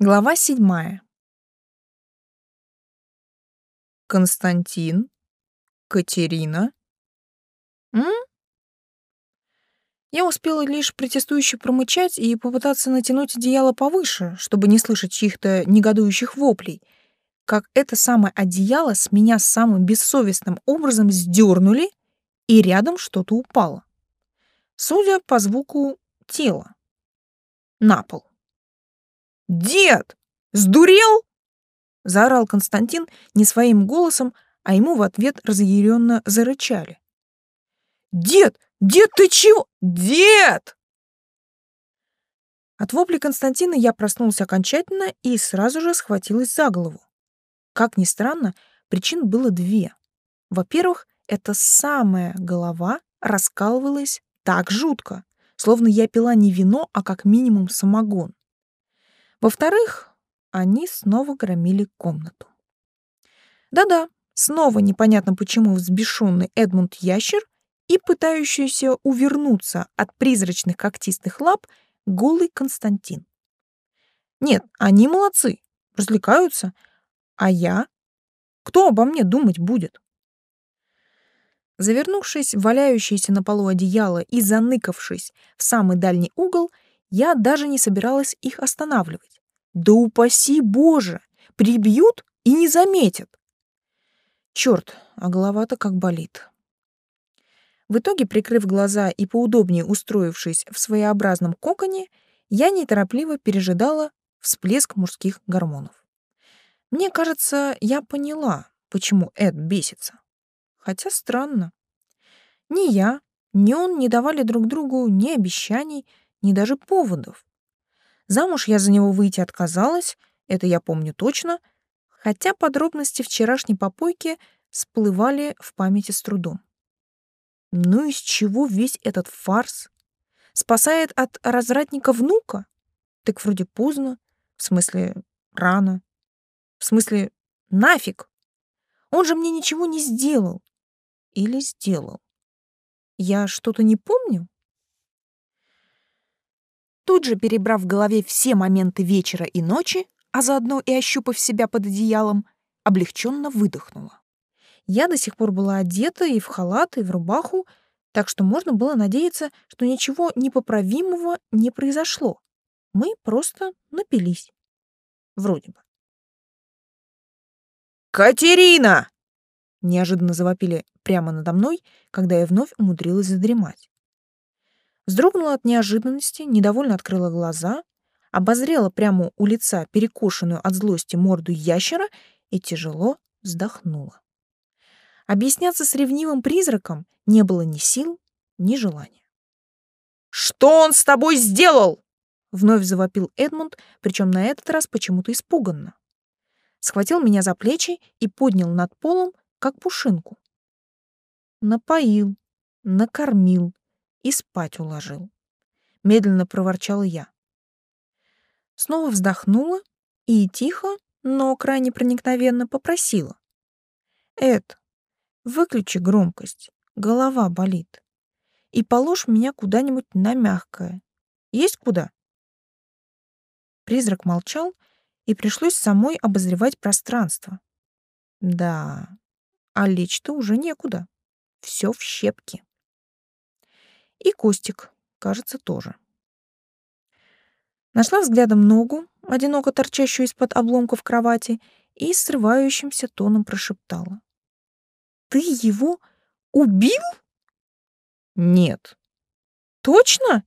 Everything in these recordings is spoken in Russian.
Глава седьмая. Константин? Катерина? М? Я успела лишь протестующе промычать и попытаться натянуть одеяло повыше, чтобы не слышать чьих-то негодующих воплей, как это самое одеяло с меня самым бессовестным образом сдернули, и рядом что-то упало. Судя по звуку, тело. На пол. «Дед! Сдурел?» — заорал Константин не своим голосом, а ему в ответ разъяренно зарычали. «Дед! Дед, ты чего? Дед!» От вопли Константина я проснулся окончательно и сразу же схватилась за голову. Как ни странно, причин было две. Во-первых, эта самая голова раскалывалась так жутко, словно я пила не вино, а как минимум самогон. Во-вторых, они снова громили комнату. Да-да, снова непонятно почему взбешенный Эдмунд Ящер и пытающийся увернуться от призрачных когтистых лап голый Константин. Нет, они молодцы, развлекаются, а я? Кто обо мне думать будет? Завернувшись в валяющееся на полу одеяло и заныкавшись в самый дальний угол, я даже не собиралась их останавливать. Да упаси Боже! Прибьют и не заметят. Черт, а голова-то как болит. В итоге, прикрыв глаза и поудобнее устроившись в своеобразном коконе, я неторопливо пережидала всплеск мужских гормонов. Мне кажется, я поняла, почему Эд бесится. Хотя странно. Ни я, ни он не давали друг другу ни обещаний, ни даже поводов. Замуж я за него выйти отказалась, это я помню точно, хотя подробности вчерашней попойки всплывали в памяти с трудом. Ну из чего весь этот фарс? Спасает от развратника внука? Так вроде поздно, в смысле рано, в смысле нафиг. Он же мне ничего не сделал. Или сделал. Я что-то не помню? Тут же, перебрав в голове все моменты вечера и ночи, а заодно и ощупав себя под одеялом, облегченно выдохнула. Я до сих пор была одета и в халат, и в рубаху, так что можно было надеяться, что ничего непоправимого не произошло. Мы просто напились. Вроде бы. «Катерина!» Неожиданно завопили прямо надо мной, когда я вновь умудрилась задремать. Вздрогнула от неожиданности, недовольно открыла глаза, обозрела прямо у лица перекошенную от злости морду ящера и тяжело вздохнула. Объясняться с ревнивым призраком не было ни сил, ни желания. «Что он с тобой сделал?» Вновь завопил Эдмунд, причем на этот раз почему-то испуганно. Схватил меня за плечи и поднял над полом, как пушинку. Напоил, накормил, и спать уложил. Медленно проворчала я. Снова вздохнула и тихо, но крайне проникновенно попросила. «Эд, выключи громкость, голова болит. И положь меня куда-нибудь на мягкое. Есть куда?» Призрак молчал, и пришлось самой обозревать пространство. Да, а лечь-то уже некуда. Все в щепки. И Костик, кажется, тоже. Нашла взглядом ногу, одиноко торчащую из-под обломков кровати, и срывающимся тоном прошептала. «Ты его убил?» «Нет». «Точно?»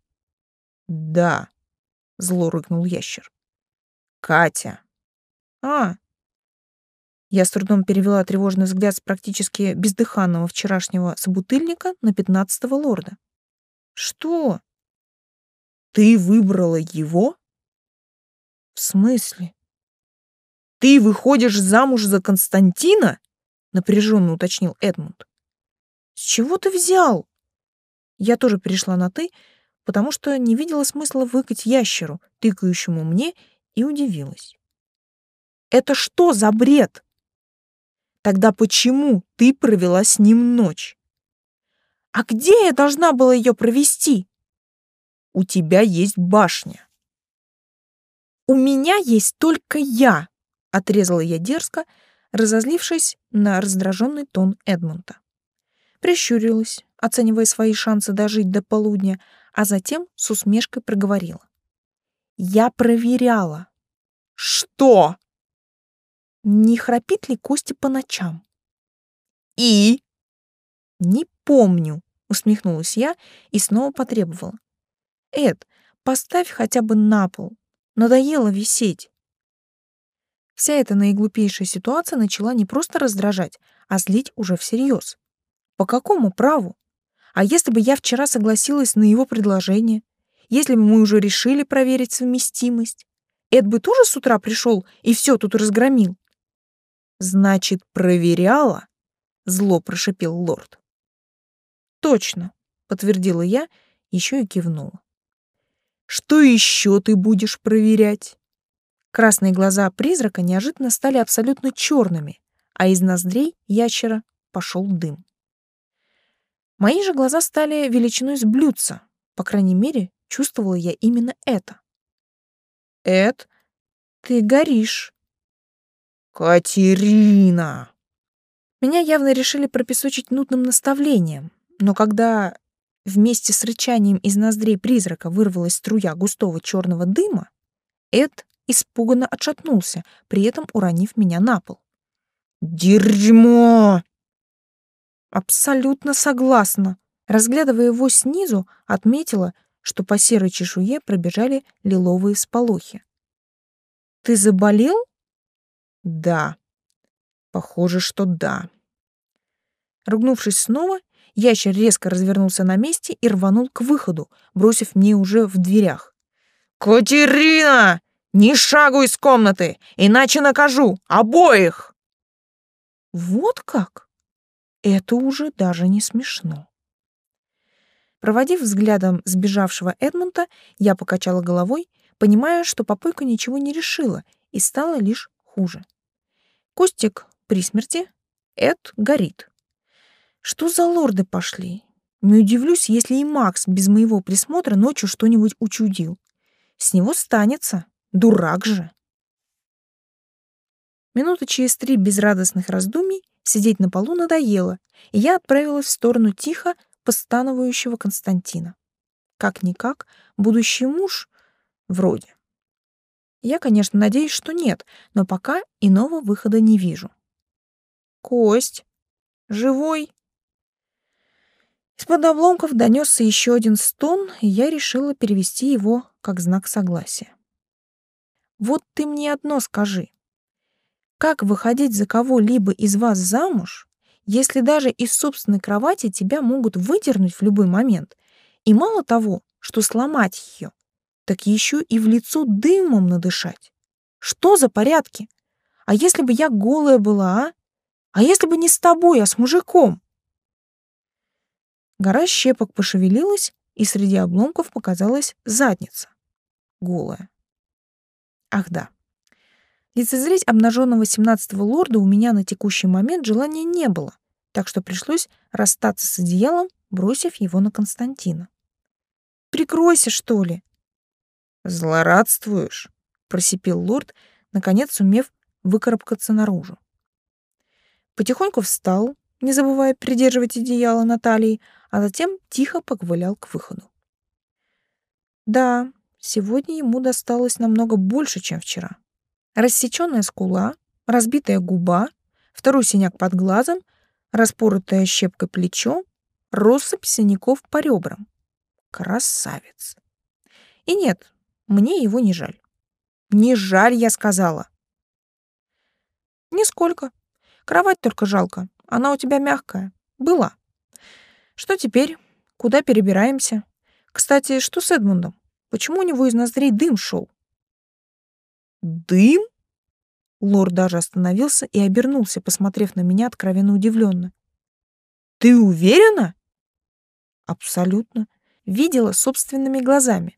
«Да», — зло рыкнул ящер. «Катя». «А». Я с трудом перевела тревожный взгляд с практически бездыханного вчерашнего собутыльника на пятнадцатого лорда. Что? Ты выбрала его? В смысле? Ты выходишь замуж за Константина? Напряженно уточнил Эдмунд. С чего ты взял? Я тоже перешла на «ты», потому что не видела смысла выкать ящеру, тыкающему мне, и удивилась. «Это что за бред?» «Тогда почему ты провела с ним ночь?» А где я должна была ее провести? У тебя есть башня. У меня есть только я, отрезала я дерзко, разозлившись на раздраженный тон Эдмунда. Прищурилась, оценивая свои шансы дожить до полудня, а затем с усмешкой проговорила. Я проверяла. Что? Не храпит ли Костя по ночам? И? Не помню, усмехнулась я и снова потребовала. Эд, поставь хотя бы на пол. Надоело висеть. Вся эта наиглупейшая ситуация начала не просто раздражать, а злить уже всерьез. По какому праву? А если бы я вчера согласилась на его предложение? Если бы мы уже решили проверить совместимость? Эд бы тоже с утра пришел и все тут разгромил? Значит, проверяла? Зло прошипел лорд. Точно, подтвердила я, еще и кивнула. Что еще ты будешь проверять? Красные глаза призрака неожиданно стали абсолютно черными, а из ноздрей ящера пошел дым. Мои же глаза стали величиной с блюдца. По крайней мере, чувствовала я именно это. «Эд, ты горишь». «Катерина!» Меня явно решили пропесочить нудным наставлением, но когда вместе с рычанием из ноздрей призрака вырвалась струя густого черного дыма, Эд испуганно отшатнулся, при этом уронив меня на пол. «Дерьмо!» Абсолютно согласна. Разглядывая его снизу, отметила, что по серой чешуе пробежали лиловые сполохи. Ты заболел? Да. Похоже, что да. Ругнувшись снова, ящер резко развернулся на месте и рванул к выходу, бросив мне уже в дверях. «Катерина! Ни шагу из комнаты, иначе накажу обоих!» «Вот как?» Это уже даже не смешно. Проводив взглядом сбежавшего Эдмунда, я покачала головой, понимая, что попойка ничего не решила и стало лишь хуже. Костик при смерти, Эд горит. Что за лорды пошли? Не удивлюсь, если и Макс без моего присмотра ночью что-нибудь учудил. С него станется, дурак же. Минуты через три безрадостных раздумий Сидеть на полу надоело, и я отправилась в сторону тихо постановающего Константина. Как-никак, будущий муж вроде. Я, конечно, надеюсь, что нет, но пока иного выхода не вижу. Кость, живой? Из-под обломков донесся еще один стон, и я решила перевести его как знак согласия. Вот ты мне одно скажи. Как выходить за кого-либо из вас замуж, если даже из собственной кровати тебя могут выдернуть в любой момент? И мало того, что сломать ее, так еще и в лицо дымом надышать. Что за порядки? А если бы я голая была, а? А если бы не с тобой, а с мужиком? Гора щепок пошевелилась, и среди обломков показалась задница. Голая. Ах да. Лицезреть обнаженного семнадцатого лорда у меня на текущий момент желания не было, так что пришлось расстаться с одеялом, бросив его на Константина. «Прикройся, что ли?» «Злорадствуешь?» — просипел лорд, наконец сумев выкарабкаться наружу. Потихоньку встал, не забывая придерживать одеяло на а затем тихо поковылял к выходу. Да, сегодня ему досталось намного больше, чем вчера. Рассечённая скула, разбитая губа, второй синяк под глазом, распоротое щепкой плечо, россыпь синяков по ребрам. Красавец. И нет, мне его не жаль. Не жаль, я сказала. Нисколько. Кровать только жалко. Она у тебя мягкая. Была. Что теперь? Куда перебираемся? Кстати, что с Эдмундом? Почему у него из ноздрей дым шел? Дым? Лорд даже остановился и обернулся, посмотрев на меня откровенно удивленно. Ты уверена? Абсолютно. Видела собственными глазами.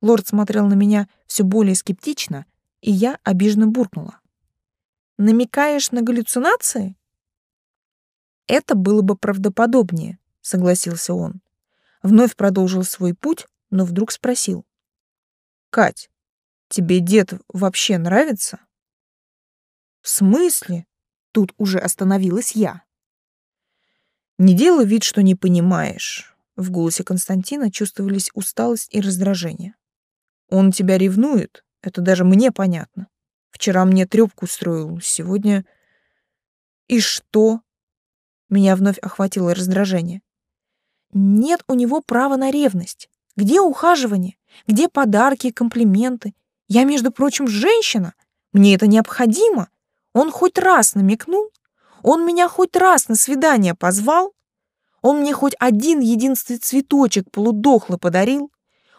Лорд смотрел на меня все более скептично, и я обиженно буркнула. Намекаешь на галлюцинации? Это было бы правдоподобнее, согласился он. Вновь продолжил свой путь, но вдруг спросил: "Кать, Тебе дед вообще нравится? В смысле? Тут уже остановилась я. Не делай вид, что не понимаешь. В голосе Константина чувствовались усталость и раздражение. Он тебя ревнует, это даже мне понятно. Вчера мне трёпку устроил, сегодня... И что? Меня вновь охватило раздражение. Нет у него права на ревность. Где ухаживание? Где подарки, комплименты? Я, между прочим, женщина. Мне это необходимо. Он хоть раз намекнул? Он меня хоть раз на свидание позвал? Он мне хоть один единственный цветочек полудохлый подарил?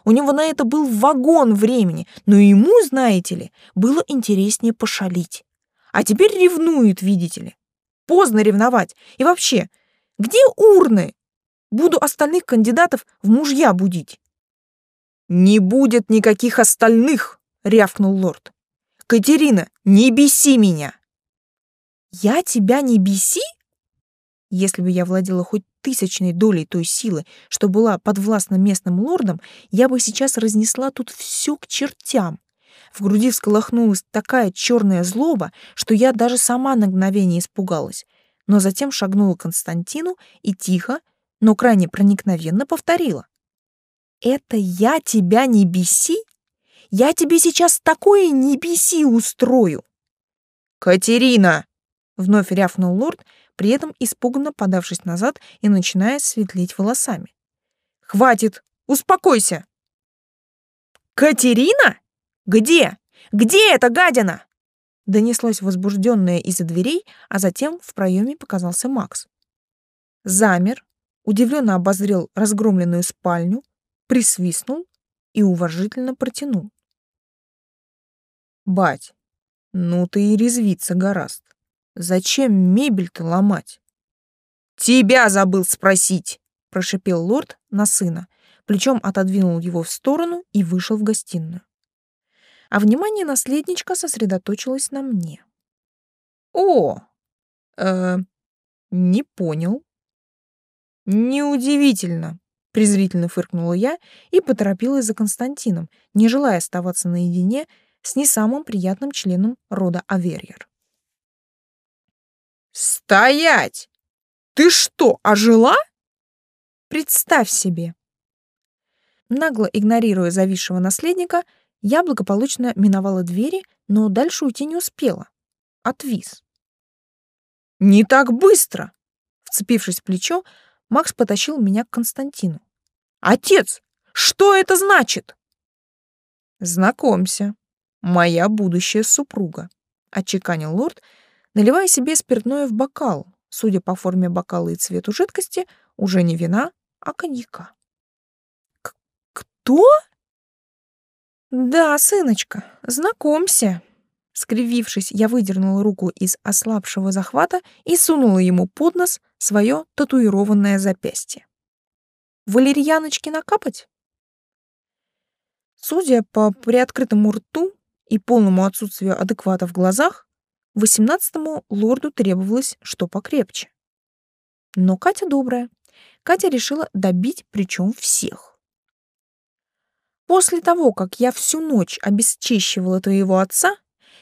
У него на это был вагон времени, но ему, знаете ли, было интереснее пошалить. А теперь ревнует, видите ли. Поздно ревновать. И вообще, где урны? Буду остальных кандидатов в мужья будить. Не будет никаких остальных, рявкнул лорд. Катерина, не беси меня. Я тебя не беси? Если бы я владела хоть тысячной долей той силы, что была подвластна местным лордам, я бы сейчас разнесла тут все к чертям. В груди всколыхнулась такая черная злоба, что я даже сама на мгновение испугалась, но затем шагнула к Константину и тихо, но крайне проникновенно повторила. «Это я тебя не беси? Я тебе сейчас такое не беси устрою!» «Катерина!» — вновь рявкнул лорд, при этом испуганно подавшись назад и начиная светлеть волосами. «Хватит! Успокойся!» «Катерина? Где? Где эта гадина?» Донеслось возбужденное из-за дверей, а затем в проеме показался Макс. Замер, удивленно обозрел разгромленную спальню, присвистнул и уважительно протянул. «Бать, ну ты и резвиться гораст. Зачем мебель-то ломать?» «Тебя забыл спросить!» — прошипел лорд на сына, плечом отодвинул его в сторону и вышел в гостиную. А внимание наследничка сосредоточилось на мне. «О, э, не понял», «Неудивительно», — презрительно фыркнула я и поторопилась за Константином, не желая оставаться наедине с не самым приятным членом рода Аверьер. «Стоять! Ты что, ожила?» «Представь себе!» Нагло игнорируя зависшего наследника, я благополучно миновала двери, но дальше уйти не успела. Отвис. «Не так быстро!» Вцепившись в плечо, Макс потащил меня к Константину. «Отец, что это значит?» «Знакомься, моя будущая супруга», — отчеканил лорд, наливая себе спиртное в бокал, судя по форме бокала и цвету жидкости, уже не вина, а коньяка. «Кто?» «Да, сыночка, знакомься», Скривившись, я выдернула руку из ослабшего захвата и сунула ему под нос свое татуированное запястье. «Валерьяночки накапать?» Судя по приоткрытому рту и полному отсутствию адеквата в глазах, восемнадцатому лорду требовалось что покрепче. Но Катя добрая. Катя решила добить причем всех. После того, как я всю ночь обесчещивала твоего отца,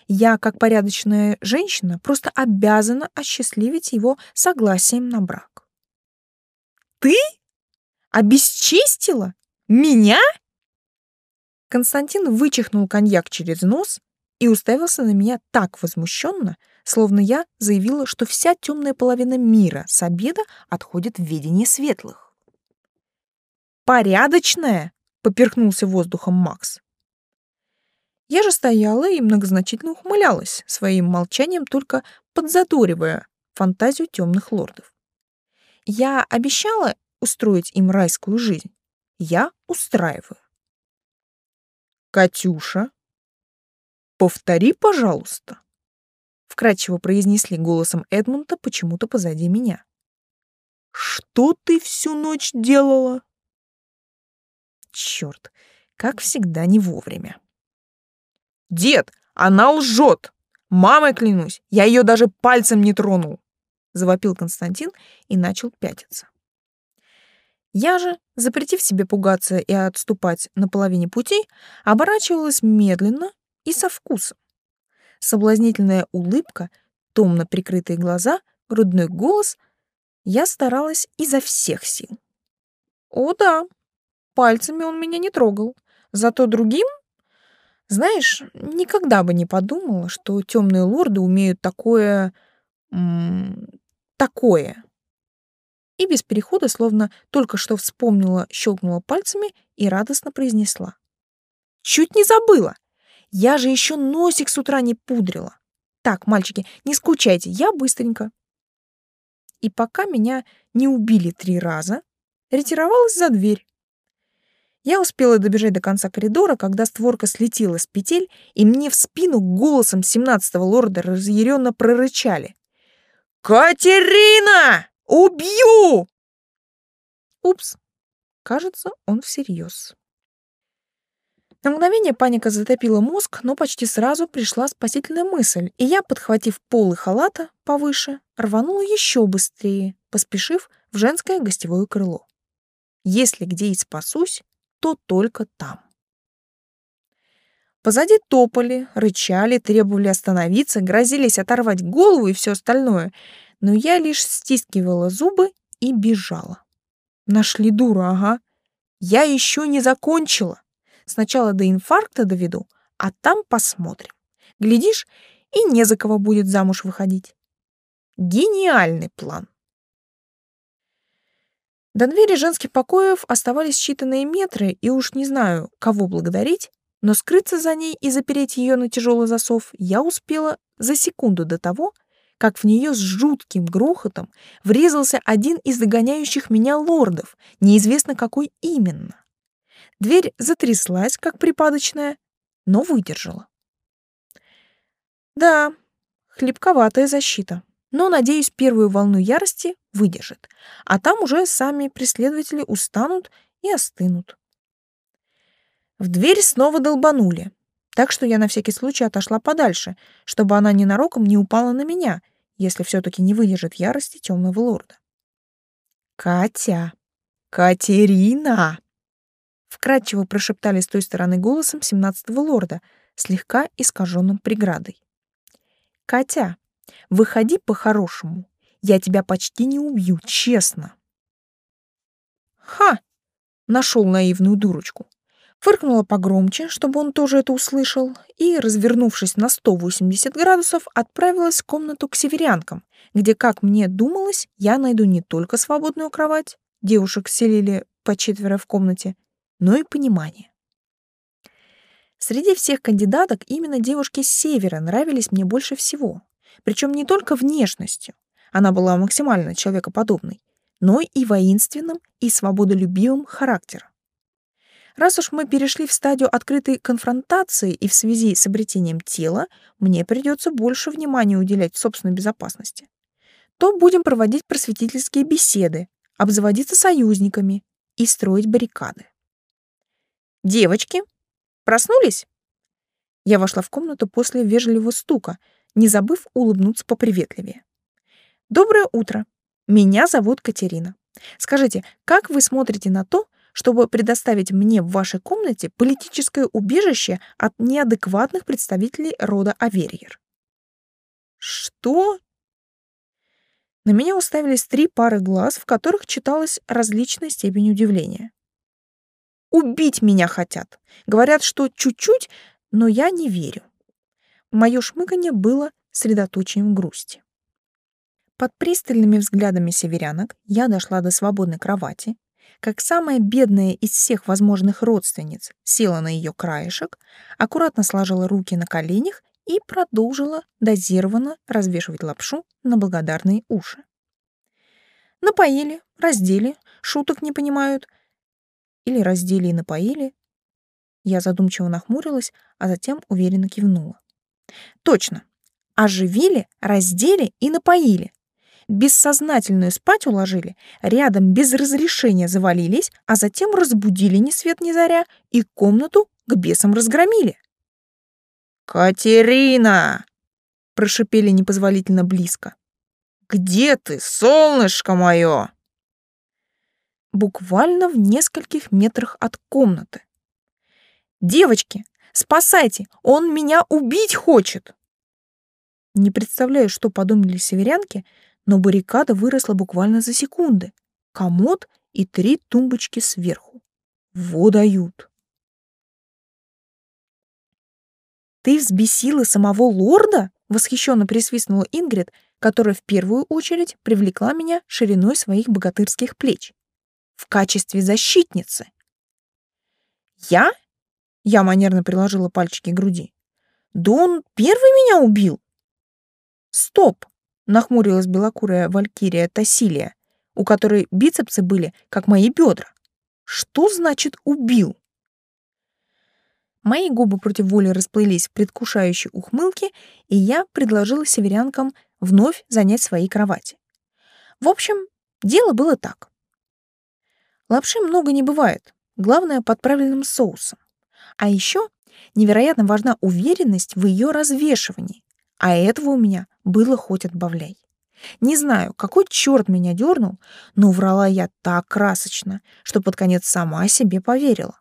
я, как порядочная женщина, просто обязана осчастливить его согласием на брак. Ты? Обесчестила? Меня? Константин вычихнул коньяк через нос и уставился на меня так возмущенно, словно я заявила, что вся темная половина мира с обеда отходит в ведение светлых. «Порядочная?» — поперхнулся воздухом Макс. Я же стояла и многозначительно ухмылялась, своим молчанием только подзадоривая фантазию темных лордов. Я обещала устроить им райскую жизнь. Я устраиваю. «Катюша, повтори, пожалуйста», — вкрадчиво произнесли голосом Эдмунда почему-то позади меня. «Что ты всю ночь делала?» Черт, как всегда не вовремя. Дед, она лжет! Мамой клянусь, я ее даже пальцем не тронул!» Завопил Константин и начал пятиться. Я же, запретив себе пугаться и отступать на половине пути, оборачивалась медленно и со вкусом. Соблазнительная улыбка, томно прикрытые глаза, грудной голос. Я старалась изо всех сил. О да, пальцами он меня не трогал. Зато другим знаешь, никогда бы не подумала, что темные лорды умеют такое... такое. И без перехода, словно только что вспомнила, щелкнула пальцами и радостно произнесла. «Чуть не забыла! Я же еще носик с утра не пудрила. Так, мальчики, не скучайте, я быстренько». И пока меня не убили три раза, ретировалась за дверь. Я успела добежать до конца коридора, когда створка слетела с петель, и мне в спину голосом семнадцатого лорда разъяренно прорычали. «Катерина! Убью!» Упс, кажется, он всерьез. На мгновение паника затопила мозг, но почти сразу пришла спасительная мысль, и я, подхватив полы халата повыше, рванула еще быстрее, поспешив в женское гостевое крыло. Если где и спасусь, то только там. Позади топали, рычали, требовали остановиться, грозились оторвать голову и все остальное, но я лишь стискивала зубы и бежала. Нашли дуру, ага. Я еще не закончила. Сначала до инфаркта доведу, а там посмотрим. Глядишь, и не за кого будет замуж выходить. Гениальный план. До двери женских покоев оставались считанные метры, и уж не знаю, кого благодарить, но скрыться за ней и запереть ее на тяжелый засов я успела за секунду до того, как в нее с жутким грохотом врезался один из догоняющих меня лордов, неизвестно какой именно. Дверь затряслась, как припадочная, но выдержала. Да, хлебковатая защита но, надеюсь, первую волну ярости выдержит, а там уже сами преследователи устанут и остынут. В дверь снова долбанули, так что я на всякий случай отошла подальше, чтобы она ненароком не упала на меня, если все-таки не выдержит ярости темного лорда. «Катя! Катерина!» Вкратчиво прошептали с той стороны голосом семнадцатого лорда, слегка искаженным преградой. «Катя, Выходи по-хорошему. Я тебя почти не убью, честно. Ха! Нашел наивную дурочку. Фыркнула погромче, чтобы он тоже это услышал, и, развернувшись на 180 градусов, отправилась в комнату к северянкам, где, как мне думалось, я найду не только свободную кровать, девушек селили по четверо в комнате, но и понимание. Среди всех кандидаток именно девушки с севера нравились мне больше всего, причем не только внешностью, она была максимально человекоподобной, но и воинственным и свободолюбивым характером. Раз уж мы перешли в стадию открытой конфронтации и в связи с обретением тела, мне придется больше внимания уделять собственной безопасности, то будем проводить просветительские беседы, обзаводиться союзниками и строить баррикады. «Девочки, проснулись?» Я вошла в комнату после вежливого стука, не забыв улыбнуться поприветливее. «Доброе утро. Меня зовут Катерина. Скажите, как вы смотрите на то, чтобы предоставить мне в вашей комнате политическое убежище от неадекватных представителей рода Аверьер?» «Что?» На меня уставились три пары глаз, в которых читалась различная степень удивления. «Убить меня хотят. Говорят, что чуть-чуть, но я не верю. Мое шмыганье было средоточием грусти. Под пристальными взглядами северянок я дошла до свободной кровати, как самая бедная из всех возможных родственниц села на ее краешек, аккуратно сложила руки на коленях и продолжила дозированно развешивать лапшу на благодарные уши. Напоили, раздели, шуток не понимают. Или раздели и напоили. Я задумчиво нахмурилась, а затем уверенно кивнула. Точно. Оживили, раздели и напоили. Бессознательную спать уложили, рядом без разрешения завалились, а затем разбудили ни свет ни заря и комнату к бесам разгромили. «Катерина!» — прошипели непозволительно близко. «Где ты, солнышко мое?» Буквально в нескольких метрах от комнаты. «Девочки, Спасайте! Он меня убить хочет!» Не представляю, что подумали северянки, но баррикада выросла буквально за секунды. Комод и три тумбочки сверху. Во дают. «Ты взбесила самого лорда?» — восхищенно присвистнула Ингрид, которая в первую очередь привлекла меня шириной своих богатырских плеч. «В качестве защитницы». «Я?» — я манерно приложила пальчики к груди. «Да он первый меня убил!» «Стоп!» — нахмурилась белокурая валькирия Тассилия, у которой бицепсы были, как мои бедра. «Что значит убил?» Мои губы против воли расплылись в предвкушающей ухмылке, и я предложила северянкам вновь занять свои кровати. В общем, дело было так. Лапши много не бывает, главное под правильным соусом. А еще невероятно важна уверенность в ее развешивании, а этого у меня было хоть отбавляй. Не знаю, какой черт меня дернул, но врала я так красочно, что под конец сама себе поверила.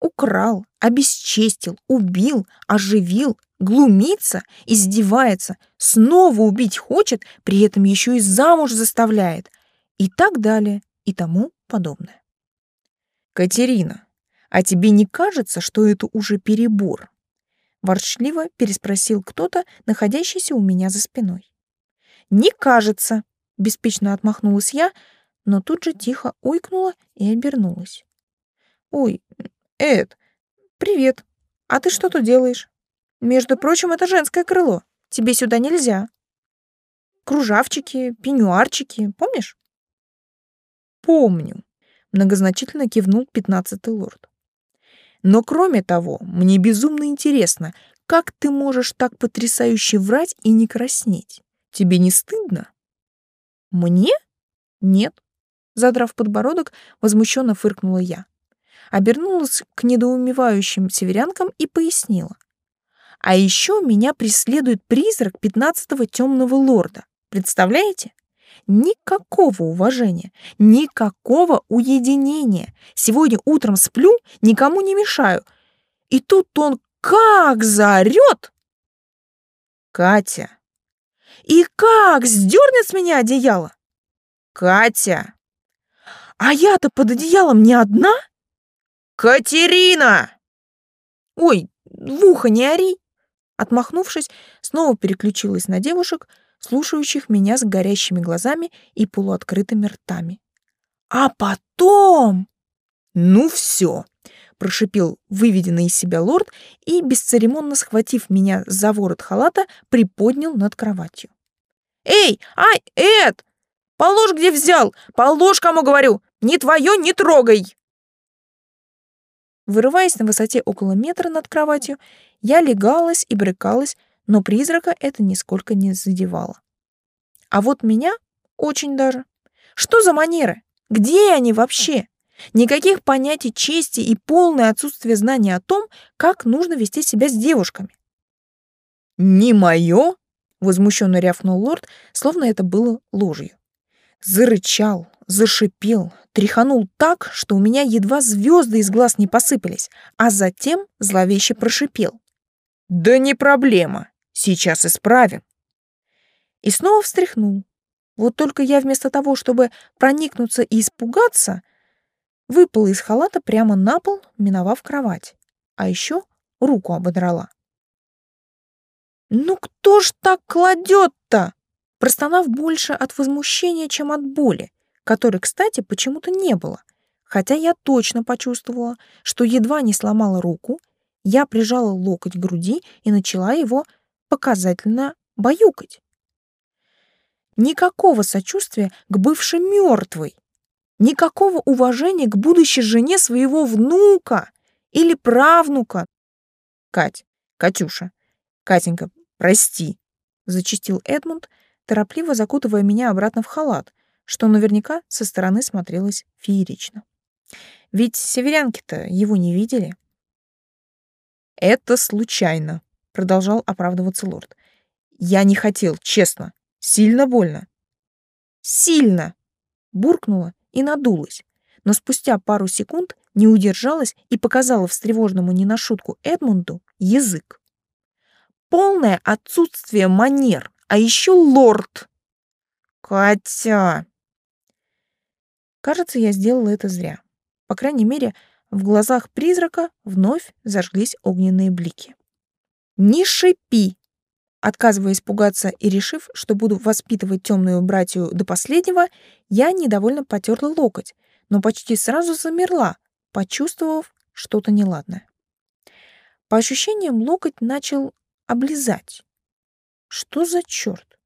Украл, обесчестил, убил, оживил, глумится, издевается, снова убить хочет, при этом еще и замуж заставляет. И так далее, и тому подобное. «Катерина, а тебе не кажется, что это уже перебор?» Ворчливо переспросил кто-то, находящийся у меня за спиной. «Не кажется», — беспечно отмахнулась я, но тут же тихо ойкнула и обернулась. «Ой, Эд, привет. А ты что тут делаешь? Между прочим, это женское крыло. Тебе сюда нельзя. Кружавчики, пеньюарчики, помнишь? Помню. Многозначительно кивнул пятнадцатый лорд. Но кроме того, мне безумно интересно, как ты можешь так потрясающе врать и не краснеть? Тебе не стыдно? Мне? Нет. Задрав подбородок, возмущенно фыркнула я обернулась к недоумевающим северянкам и пояснила. А еще меня преследует призрак пятнадцатого темного лорда. Представляете? Никакого уважения, никакого уединения. Сегодня утром сплю, никому не мешаю. И тут он как заорет! Катя! И как сдернет с меня одеяло? Катя! А я-то под одеялом не одна? «Катерина!» «Ой, в ухо не ори!» Отмахнувшись, снова переключилась на девушек, слушающих меня с горящими глазами и полуоткрытыми ртами. «А потом...» «Ну все!» — прошипел выведенный из себя лорд и, бесцеремонно схватив меня за ворот халата, приподнял над кроватью. «Эй, ай, Эд! Положь, где взял! Положь, кому говорю! Не твое, не трогай!» Вырываясь на высоте около метра над кроватью, я легалась и брыкалась, но призрака это нисколько не задевало. А вот меня очень даже. Что за манеры? Где они вообще? Никаких понятий чести и полное отсутствие знания о том, как нужно вести себя с девушками. «Не мое!» — возмущенно рявкнул лорд, словно это было ложью. Зарычал, зашипел, тряханул так, что у меня едва звезды из глаз не посыпались, а затем зловеще прошипел. «Да не проблема, сейчас исправим». И снова встряхнул. Вот только я вместо того, чтобы проникнуться и испугаться, выпала из халата прямо на пол, миновав кровать. А еще руку ободрала. «Ну кто ж так кладет-то?» Простонав больше от возмущения, чем от боли, которой, кстати, почему-то не было. Хотя я точно почувствовала, что едва не сломала руку, я прижала локоть к груди и начала его показательно баюкать. Никакого сочувствия к бывшей мертвой, никакого уважения к будущей жене своего внука или правнука. Кать, Катюша, Катенька, прости, зачистил Эдмунд, торопливо закутывая меня обратно в халат, что наверняка со стороны смотрелось феерично. Ведь северянки-то его не видели. «Это случайно», — продолжал оправдываться лорд. «Я не хотел, честно. Сильно больно». «Сильно!» — буркнула и надулась, но спустя пару секунд не удержалась и показала встревоженному не на шутку Эдмунду язык. Полное отсутствие манер, а еще лорд. Катя! Кажется, я сделала это зря. По крайней мере, в глазах призрака вновь зажглись огненные блики. «Не шипи!» Отказываясь пугаться и решив, что буду воспитывать темную братью до последнего, я недовольно потерла локоть, но почти сразу замерла, почувствовав что-то неладное. По ощущениям, локоть начал облизать. Что за черт?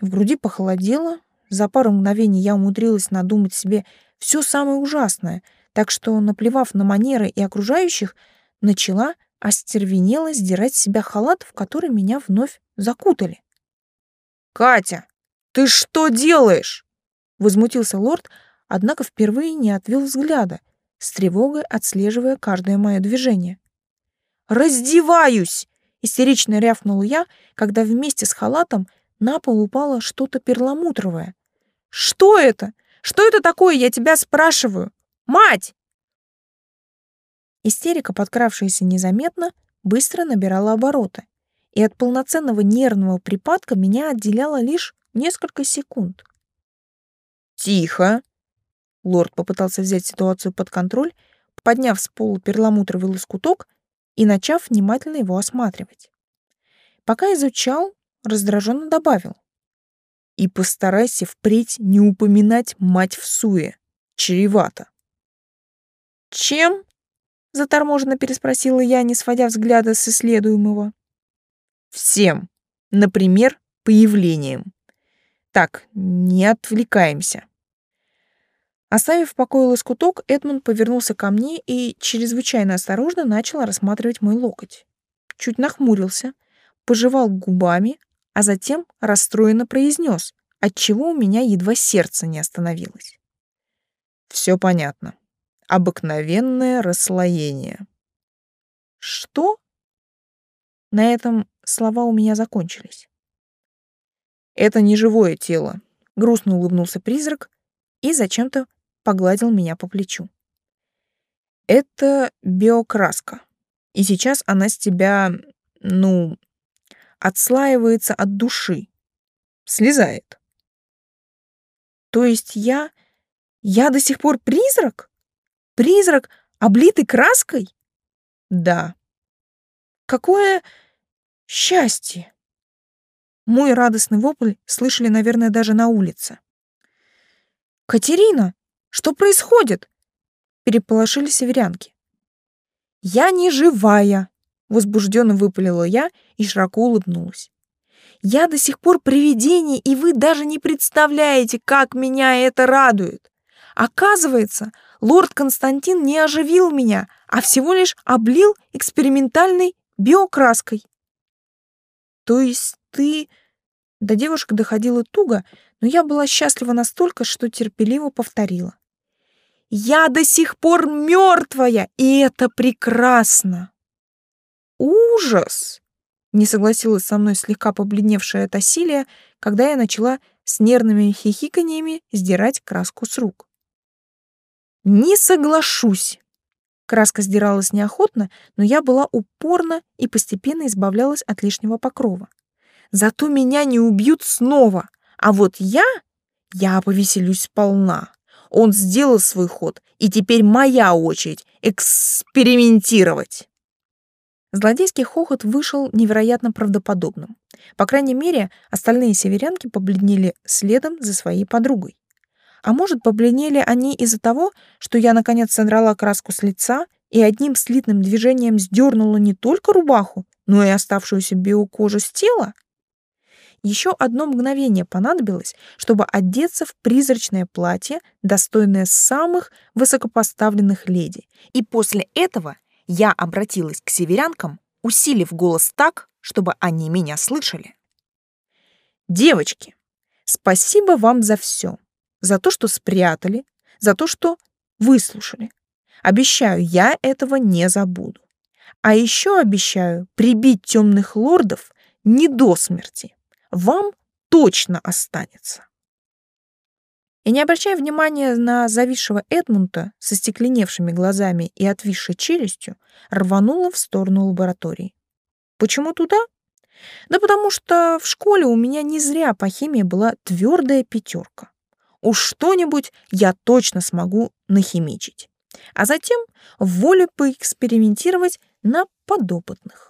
В груди похолодело, за пару мгновений я умудрилась надумать себе все самое ужасное, так что, наплевав на манеры и окружающих, начала остервенело сдирать с себя халат, в который меня вновь закутали. «Катя, ты что делаешь?» — возмутился лорд, однако впервые не отвел взгляда, с тревогой отслеживая каждое мое движение. «Раздеваюсь!» — истерично рявкнула я, когда вместе с халатом на пол упало что-то перламутровое. «Что это? Что это такое, я тебя спрашиваю? Мать!» Истерика, подкравшаяся незаметно, быстро набирала обороты, и от полноценного нервного припадка меня отделяло лишь несколько секунд. «Тихо!» Лорд попытался взять ситуацию под контроль, подняв с пола перламутровый лоскуток и начав внимательно его осматривать. Пока изучал, раздраженно добавил. «И постарайся впредь не упоминать мать в суе. Чревато». «Чем?» — заторможенно переспросила я, не сводя взгляда с исследуемого. «Всем. Например, появлением. Так, не отвлекаемся». Оставив в покое лоскуток, Эдмунд повернулся ко мне и чрезвычайно осторожно начал рассматривать мой локоть. Чуть нахмурился, пожевал губами, а затем расстроенно произнес, отчего у меня едва сердце не остановилось. «Все понятно обыкновенное расслоение. Что? На этом слова у меня закончились. Это не живое тело, грустно улыбнулся призрак и зачем-то погладил меня по плечу. Это биокраска. И сейчас она с тебя, ну, отслаивается от души. Слезает. То есть я... Я до сих пор призрак? Призрак, облитый краской? Да. Какое счастье! Мой радостный вопль слышали, наверное, даже на улице. «Катерина, что происходит?» Переполошили северянки. «Я не живая!» — возбужденно выпалила я и широко улыбнулась. «Я до сих пор привидение, и вы даже не представляете, как меня это радует! Оказывается, лорд Константин не оживил меня, а всего лишь облил экспериментальной биокраской. То есть ты... До девушек доходила туго, но я была счастлива настолько, что терпеливо повторила. «Я до сих пор мертвая, и это прекрасно!» «Ужас!» — не согласилась со мной слегка побледневшая Тасилия, когда я начала с нервными хихиканьями сдирать краску с рук. Не соглашусь. Краска сдиралась неохотно, но я была упорна и постепенно избавлялась от лишнего покрова. Зато меня не убьют снова, а вот я, я повеселюсь сполна. Он сделал свой ход, и теперь моя очередь экспериментировать. Злодейский хохот вышел невероятно правдоподобным. По крайней мере, остальные северянки побледнели следом за своей подругой. А может, побледнели они из-за того, что я наконец содрала краску с лица и одним слитным движением сдернула не только рубаху, но и оставшуюся биокожу с тела? Еще одно мгновение понадобилось, чтобы одеться в призрачное платье, достойное самых высокопоставленных леди. И после этого я обратилась к северянкам, усилив голос так, чтобы они меня слышали. «Девочки, спасибо вам за все за то, что спрятали, за то, что выслушали. Обещаю, я этого не забуду. А еще обещаю прибить темных лордов не до смерти. Вам точно останется. И не обращая внимания на зависшего Эдмунта со стекленевшими глазами и отвисшей челюстью, рванула в сторону лаборатории. Почему туда? Да потому что в школе у меня не зря по химии была твердая пятерка. Уж что-нибудь я точно смогу нахимичить. А затем в воле поэкспериментировать на подопытных.